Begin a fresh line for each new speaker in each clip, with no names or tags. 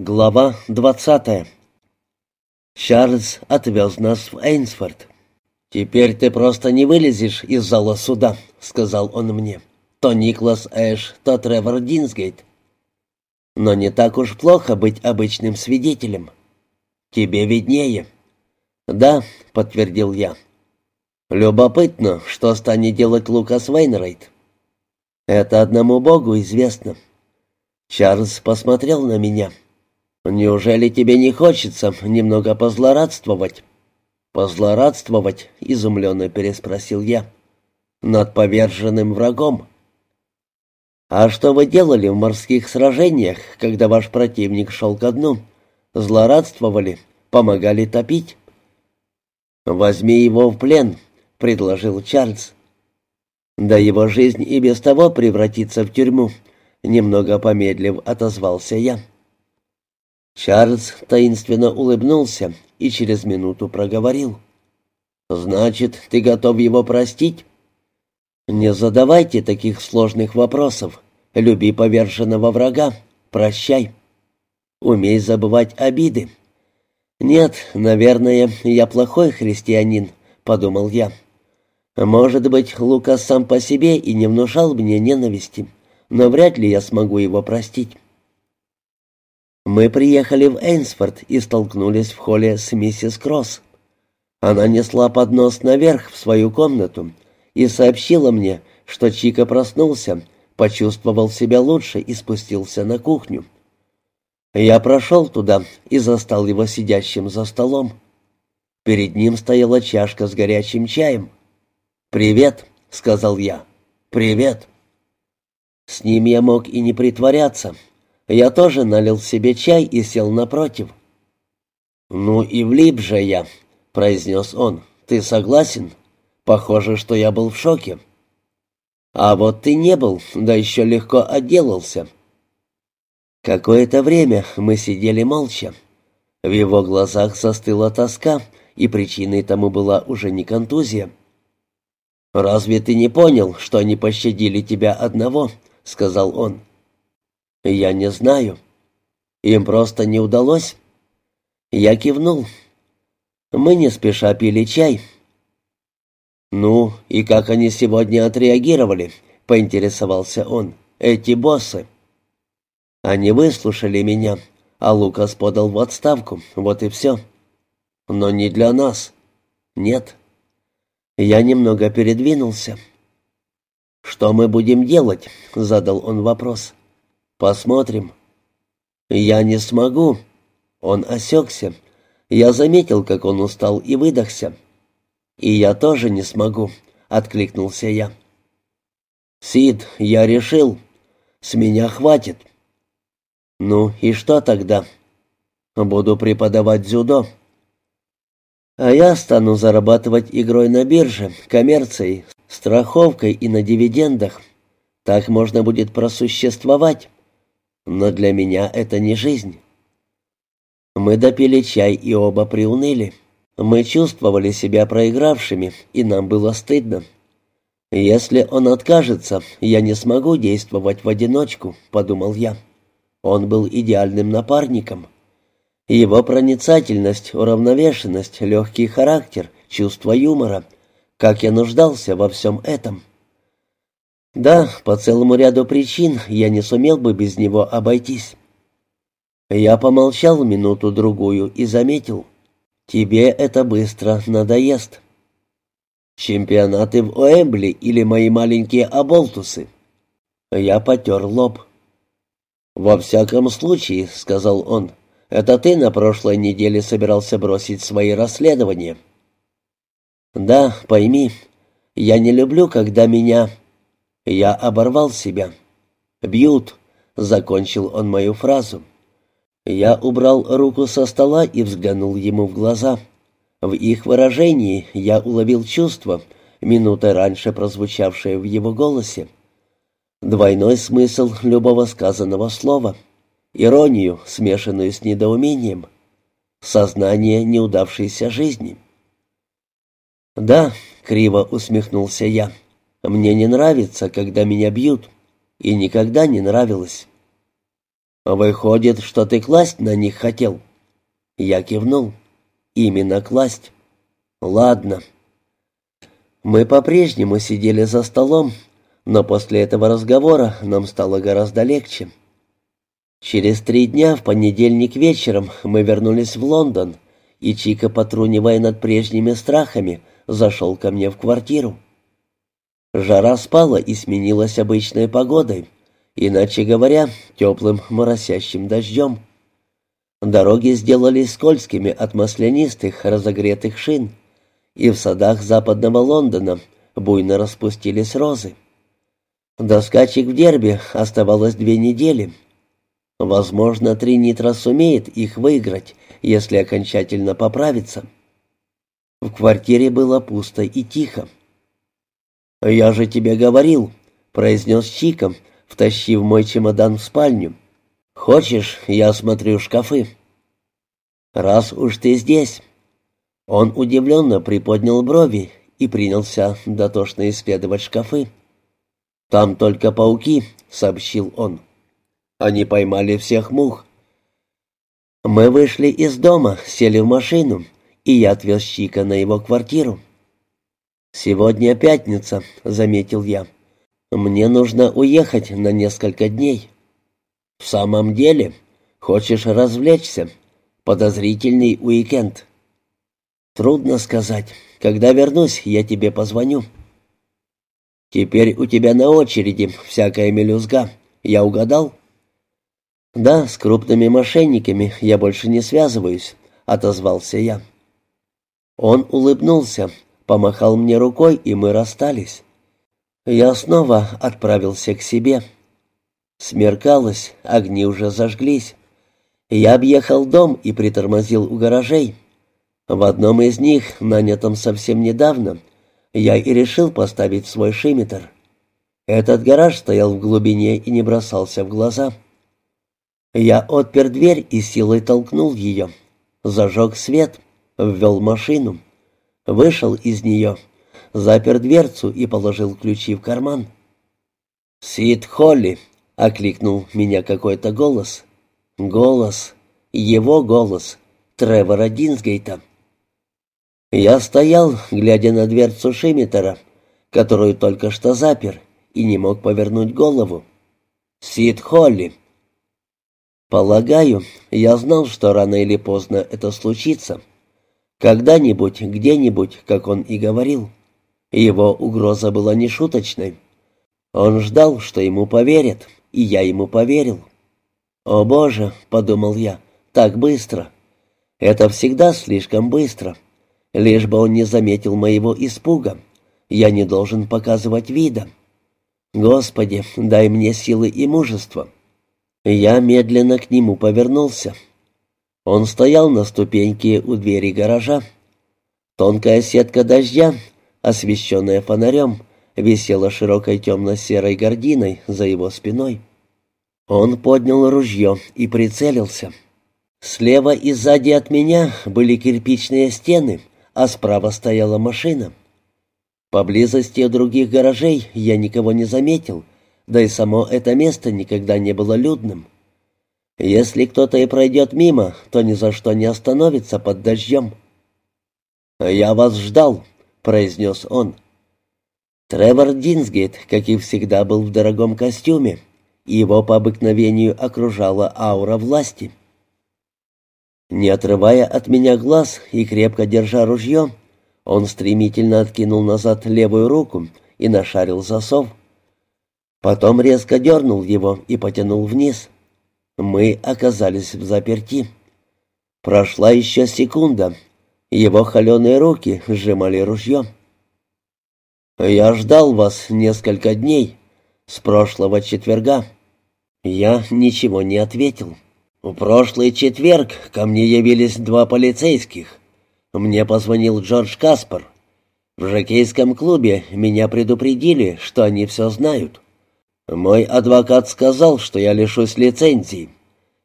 Глава двадцатая. Чарльз отвез нас в Эйнсфорд. «Теперь ты просто не вылезешь из зала суда», — сказал он мне. «То Никлас Эш, то Тревор Динсгейт. Но не так уж плохо быть обычным свидетелем. Тебе виднее». «Да», — подтвердил я. «Любопытно, что станет делать Лукас Вейнрайт». «Это одному Богу известно». Чарльз посмотрел на меня. «Неужели тебе не хочется немного позлорадствовать?» «Позлорадствовать?» — изумленно переспросил я. «Над поверженным врагом». «А что вы делали в морских сражениях, когда ваш противник шел ко дну? Злорадствовали? Помогали топить?» «Возьми его в плен», — предложил Чарльз. «Да его жизнь и без того превратится в тюрьму», — немного помедлив отозвался я. Чарльз таинственно улыбнулся и через минуту проговорил. «Значит, ты готов его простить?» «Не задавайте таких сложных вопросов. Люби поверженного врага. Прощай. Умей забывать обиды». «Нет, наверное, я плохой христианин», — подумал я. «Может быть, Лукас сам по себе и не внушал мне ненависти, но вряд ли я смогу его простить». Мы приехали в Эйнсфорд и столкнулись в холле с миссис Кросс. Она несла поднос наверх в свою комнату и сообщила мне, что Чика проснулся, почувствовал себя лучше и спустился на кухню. Я прошел туда и застал его сидящим за столом. Перед ним стояла чашка с горячим чаем. «Привет», — сказал я. «Привет». С ним я мог и не притворяться, я тоже налил себе чай и сел напротив. «Ну и влип же я», — произнес он. «Ты согласен? Похоже, что я был в шоке». «А вот ты не был, да еще легко отделался». Какое-то время мы сидели молча. В его глазах застыла тоска, и причиной тому была уже не контузия. «Разве ты не понял, что они пощадили тебя одного?» — сказал он. «Я не знаю. Им просто не удалось». Я кивнул. Мы не спеша пили чай. «Ну, и как они сегодня отреагировали?» — поинтересовался он. «Эти боссы». Они выслушали меня, а Лукас подал в отставку, вот и все. Но не для нас. Нет. Я немного передвинулся. «Что мы будем делать?» — задал он вопрос. «Посмотрим». «Я не смогу». Он осекся. Я заметил, как он устал и выдохся. «И я тоже не смогу», — откликнулся я. «Сид, я решил. С меня хватит». «Ну и что тогда?» «Буду преподавать дзюдо». «А я стану зарабатывать игрой на бирже, коммерцией, страховкой и на дивидендах. Так можно будет просуществовать». Но для меня это не жизнь. Мы допили чай и оба приуныли. Мы чувствовали себя проигравшими, и нам было стыдно. «Если он откажется, я не смогу действовать в одиночку», — подумал я. Он был идеальным напарником. Его проницательность, уравновешенность, легкий характер, чувство юмора. Как я нуждался во всем этом. Да, по целому ряду причин я не сумел бы без него обойтись. Я помолчал минуту-другую и заметил. Тебе это быстро надоест. Чемпионаты в Оэмбли или мои маленькие оболтусы? Я потер лоб. «Во всяком случае», — сказал он, — «это ты на прошлой неделе собирался бросить свои расследования». «Да, пойми, я не люблю, когда меня...» Я оборвал себя. «Бьют», — закончил он мою фразу. Я убрал руку со стола и взглянул ему в глаза. В их выражении я уловил чувство, минутой раньше прозвучавшее в его голосе. Двойной смысл любого сказанного слова. Иронию, смешанную с недоумением. Сознание неудавшейся жизни. «Да», — криво усмехнулся я, — мне не нравится, когда меня бьют. И никогда не нравилось. «Выходит, что ты класть на них хотел?» Я кивнул. «Именно класть». «Ладно». Мы по-прежнему сидели за столом, но после этого разговора нам стало гораздо легче. Через три дня, в понедельник вечером, мы вернулись в Лондон, и Чика, потрунивая над прежними страхами, зашел ко мне в квартиру. Жара спала и сменилась обычной погодой, иначе говоря, теплым моросящим дождем. Дороги сделались скользкими от маслянистых, разогретых шин, и в садах западного Лондона буйно распустились розы. До скачек в дерби оставалось две недели — Возможно, Тринитра сумеет их выиграть, если окончательно поправится. В квартире было пусто и тихо. «Я же тебе говорил», — произнес Чиком, втащив мой чемодан в спальню. «Хочешь, я осмотрю шкафы?» «Раз уж ты здесь». Он удивленно приподнял брови и принялся дотошно исследовать шкафы. «Там только пауки», — сообщил он. Они поймали всех мух. Мы вышли из дома, сели в машину, и я отвез Чика на его квартиру. «Сегодня пятница», — заметил я. «Мне нужно уехать на несколько дней». «В самом деле? Хочешь развлечься? Подозрительный уикенд». «Трудно сказать. Когда вернусь, я тебе позвоню». «Теперь у тебя на очереди всякая мелюзга. Я угадал?» «Да, с крупными мошенниками я больше не связываюсь», — отозвался я. Он улыбнулся, помахал мне рукой, и мы расстались. Я снова отправился к себе. Смеркалось, огни уже зажглись. Я объехал дом и притормозил у гаражей. В одном из них, нанятом совсем недавно, я и решил поставить свой шиметр. Этот гараж стоял в глубине и не бросался в глаза. Я отпер дверь и силой толкнул ее. Зажег свет, ввел машину. Вышел из нее, запер дверцу и положил ключи в карман. «Сид Холли!» — окликнул меня какой-то голос. Голос. Его голос. Тревора Динсгейта. Я стоял, глядя на дверцу Шимитера, которую только что запер, и не мог повернуть голову. «Сид Холли!» Полагаю, я знал, что рано или поздно это случится. Когда-нибудь, где-нибудь, как он и говорил. Его угроза была нешуточной. Он ждал, что ему поверят, и я ему поверил. «О, Боже!» — подумал я, — «так быстро!» «Это всегда слишком быстро. Лишь бы он не заметил моего испуга. Я не должен показывать вида. Господи, дай мне силы и мужество». Я медленно к нему повернулся. Он стоял на ступеньке у двери гаража. Тонкая сетка дождя, освещенная фонарем, висела широкой темно-серой гординой за его спиной. Он поднял ружье и прицелился. Слева и сзади от меня были кирпичные стены, а справа стояла машина. Поблизости других гаражей я никого не заметил — да и само это место никогда не было людным. Если кто-то и пройдет мимо, то ни за что не остановится под дождем. «Я вас ждал», — произнес он. Тревор Динсгейт, как и всегда, был в дорогом костюме, и его по обыкновению окружала аура власти. Не отрывая от меня глаз и крепко держа ружье, он стремительно откинул назад левую руку и нашарил засов. Потом резко дернул его и потянул вниз. Мы оказались в заперти. Прошла еще секунда. Его холеные руки сжимали ружье. «Я ждал вас несколько дней, с прошлого четверга». Я ничего не ответил. В прошлый четверг ко мне явились два полицейских. Мне позвонил Джордж Каспар. В жокейском клубе меня предупредили, что они все знают. Мой адвокат сказал, что я лишусь лицензии.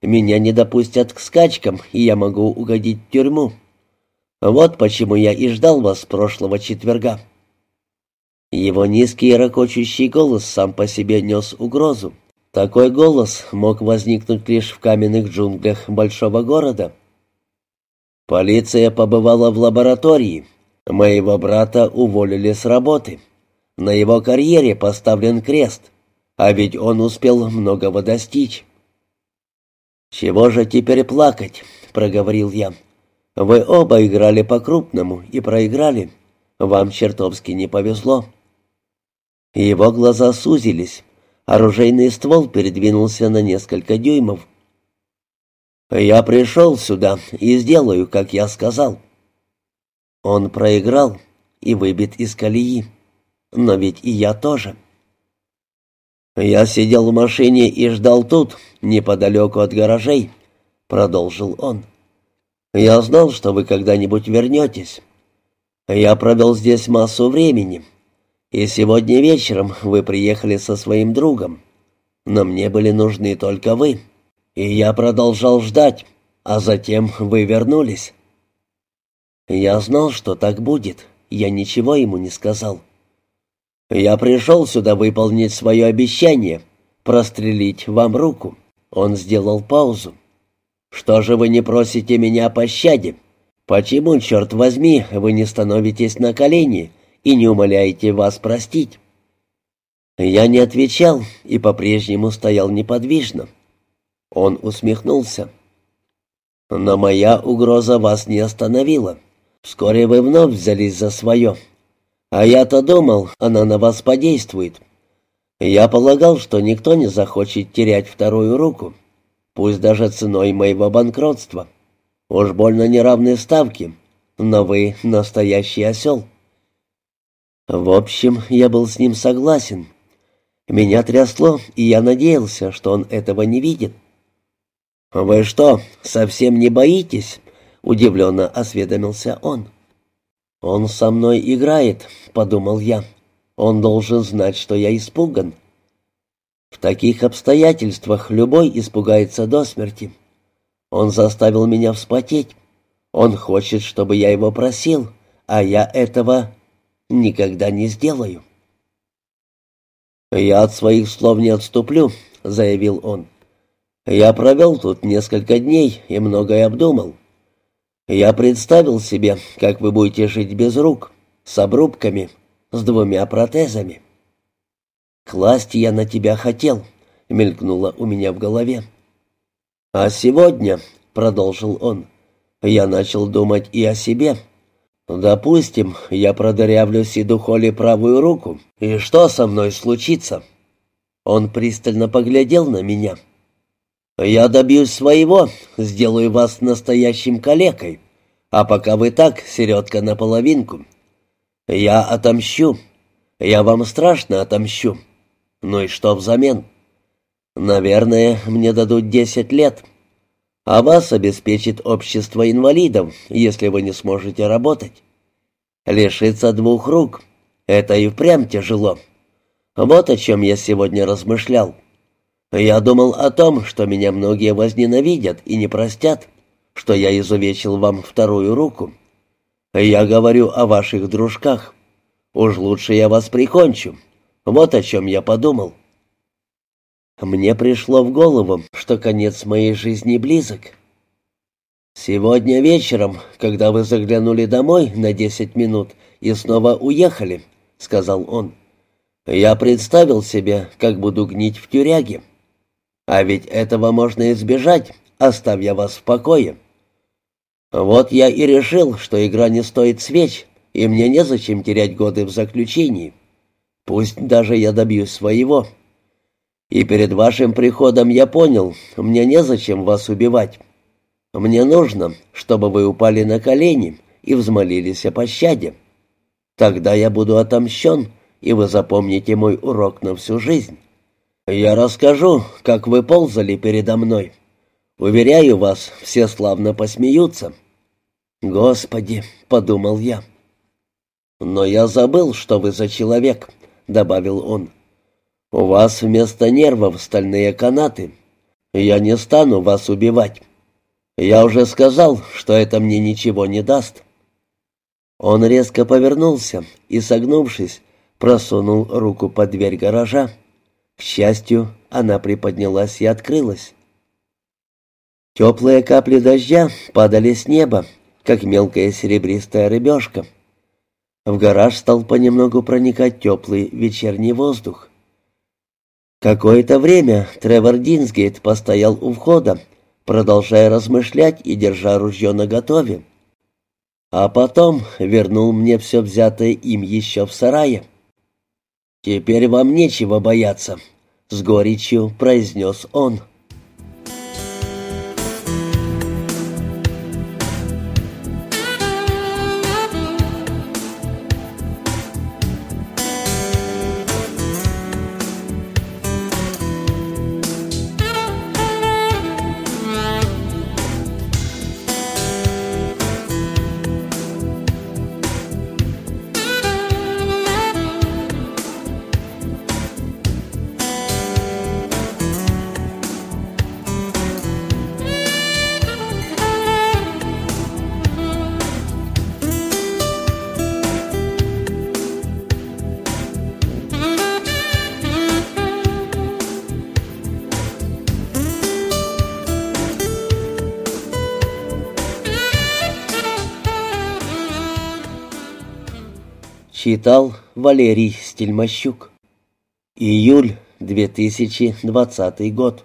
Меня не допустят к скачкам, и я могу угодить в тюрьму. Вот почему я и ждал вас прошлого четверга». Его низкий и ракочущий голос сам по себе нес угрозу. Такой голос мог возникнуть лишь в каменных джунглях большого города. Полиция побывала в лаборатории. Моего брата уволили с работы. На его карьере поставлен крест, а ведь он успел многого достичь. «Чего же теперь плакать?» — проговорил я. «Вы оба играли по-крупному и проиграли. Вам чертовски не повезло». Его глаза сузились. Оружейный ствол передвинулся на несколько дюймов. «Я пришел сюда и сделаю, как я сказал». Он проиграл и выбит из колеи. Но ведь и я тоже. «Я сидел в машине и ждал тут, неподалеку от гаражей», — продолжил он. «Я знал, что вы когда-нибудь вернетесь. Я провел здесь массу времени, и сегодня вечером вы приехали со своим другом. Но мне были нужны только вы. И я продолжал ждать, а затем вы вернулись. Я знал, что так будет. Я ничего ему не сказал. Я пришел сюда выполнить свое обещание, прострелить вам руку. Он сделал паузу. Что же вы не просите меня о пощаде? Почему, черт возьми, вы не становитесь на колени и не умоляете вас простить?» Я не отвечал и по-прежнему стоял неподвижно. Он усмехнулся. «Но моя угроза вас не остановила. Вскоре вы вновь взялись за свое. А я-то думал, она на вас подействует. Я полагал, что никто не захочет терять вторую руку, пусть даже ценой моего банкротства. Уж больно неравные ставки, но вы настоящий осел». В общем, я был с ним согласен. Меня трясло, и я надеялся, что он этого не видит. «Вы что, совсем не боитесь?» — удивленно осведомился он. «Он со мной играет», — подумал я. «Он должен знать, что я испуган». В таких обстоятельствах любой испугается до смерти. Он заставил меня вспотеть. Он хочет, чтобы я его просил, а я этого никогда не сделаю. «Я от своих слов не отступлю», — заявил он. «Я провел тут несколько дней и многое обдумал. Я представил себе, как вы будете жить без рук, с обрубками, с двумя протезами». «Класть я на тебя хотел», — мелькнуло у меня в голове. «А сегодня», — продолжил он, — «я начал думать и о себе». «Допустим, я продырявлю Сиду правую руку. И что со мной случится?» Он пристально поглядел на меня. «Я добьюсь своего, сделаю вас настоящим калекой. А пока вы так, середка наполовинку. Я отомщу. Я вам страшно отомщу. Ну и что взамен? Наверное, мне дадут десять лет» а вас обеспечит общество инвалидов, если вы не сможете работать. Лишиться двух рук — это и впрямь тяжело. Вот о чем я сегодня размышлял. Я думал о том, что меня многие возненавидят и не простят, что я изувечил вам вторую руку. Я говорю о ваших дружках. Уж лучше я вас прикончу. Вот о чем я подумал. Мне пришло в голову, что конец моей жизни близок. «Сегодня вечером, когда вы заглянули домой на десять минут и снова уехали», — сказал он, — «я представил себе, как буду гнить в тюряге. А ведь этого можно избежать, оставя вас в покое. Вот я и решил, что игра не стоит свеч, и мне незачем терять годы в заключении. Пусть даже я добьюсь своего». И перед вашим приходом я понял, мне незачем вас убивать. Мне нужно, чтобы вы упали на колени и взмолились о пощаде. Тогда я буду отомщен, и вы запомните мой урок на всю жизнь. Я расскажу, как вы ползали передо мной. Уверяю вас, все славно посмеются». «Господи!» — подумал я. «Но я забыл, что вы за человек», — добавил он. «У вас вместо нервов стальные канаты. Я не стану вас убивать. Я уже сказал, что это мне ничего не даст». Он резко повернулся и, согнувшись, просунул руку под дверь гаража. К счастью, она приподнялась и открылась. Теплые капли дождя падали с неба, как мелкая серебристая рыбешка. В гараж стал понемногу проникать теплый вечерний воздух. Какое-то время Тревор Динсгейт постоял у входа, продолжая размышлять и держа ружье наготове. А потом вернул мне все взятое им еще в сарае. «Теперь вам нечего бояться», — с горечью произнес он. Читал Валерий Стельмощук. Июль 2020 год.